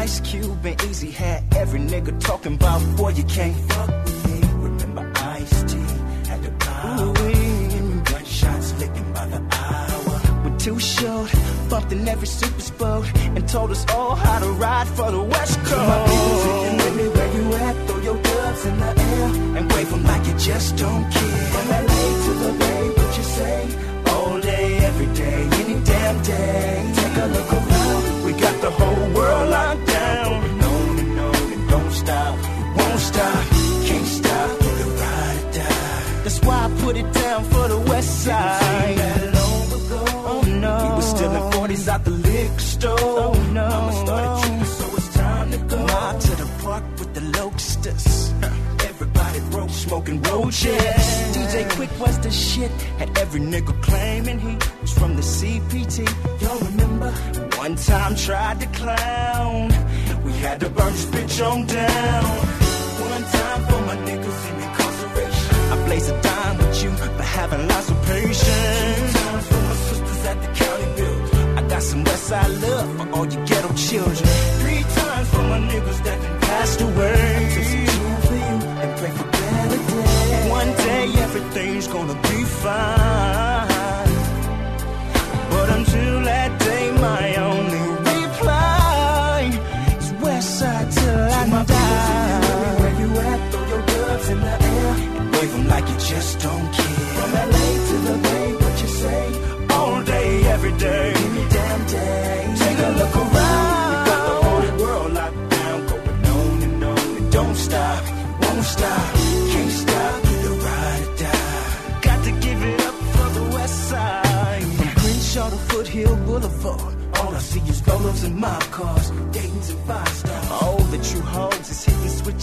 Ice Cube and Eazy had every nigga talking about, boy, you can't fuck with me. Remember Ice T had the power. Gunshots licking by the hour. We're too short, bumped in every super boat, and told us all how to ride for the West Coast. My people's hitting with me where you at, throw your gloves in the air, and wave them like you just don't care. From LA to the Bay, what you say? All day, every day, any damn day. Take a look around, That's why I put it down for the West Side. That long ago, oh no, we were stealing 40s out the liquor store. Oh no, Mama started tripping, so it's time to go. Mob to the park with the locusts. Everybody broke, smoking roaches. Oh, DJ Quik was the shit. Had every nigga claiming he was from the CPT. Y'all remember? One time tried to clown. We had to burn this bitch on down. One time for having lots of patience. Two for my sisters at the county build. I got some Westside love for all you ghetto children. Three times for my niggas that done passed away. Some gin for you and pray for better days. One day everything's gonna be fine.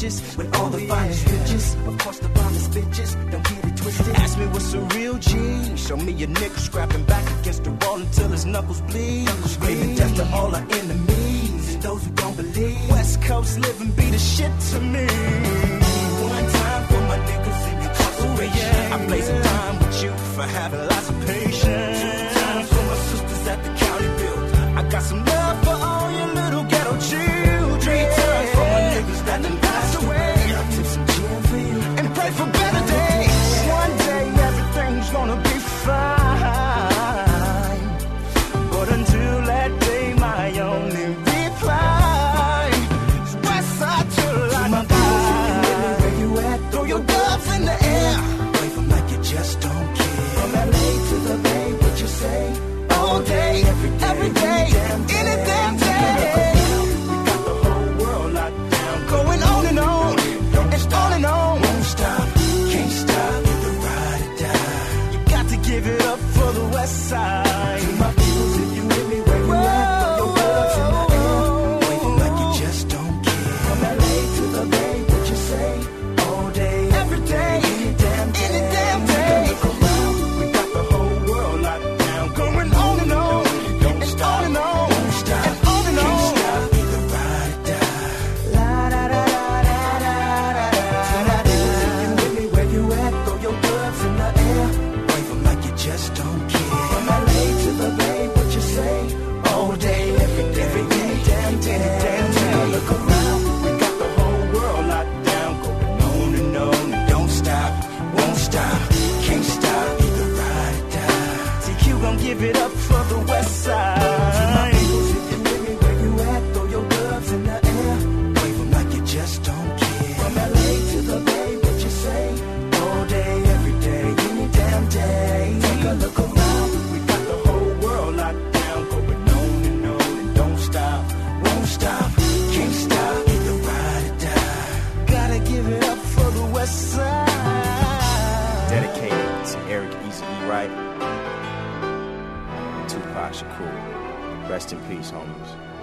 Hitting with all the finest bitches. Of course, the finest bitches, don't get it twisted. Ask me what's a real G. Show me a nigga scrapping back against the wall until his knuckles bleed. Screaming death to all our enemies and those who don't believe. West Coast living be the shit to me. One time for my niggas in incarceration. I blaze a dime with you for having West Side. Give it up for the West Side. Just don't care. From LA to the Bay, what you say? All day, every day, any damn day. Take a look around, we got the whole world locked down, going on and on and don't stop, won't stop, can't stop, the ride or die. Gotta give it up for the West Side. Dedicated to Eric Easy E. Tupac Shakur. Rest in peace, homies.